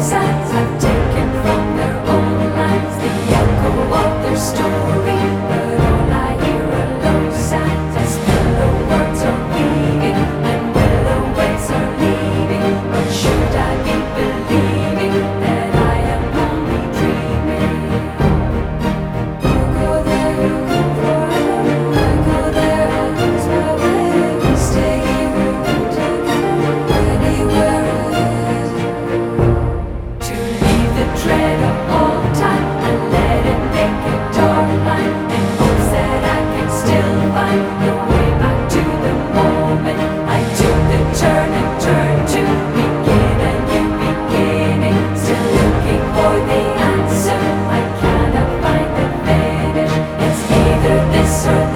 Side, side, listen.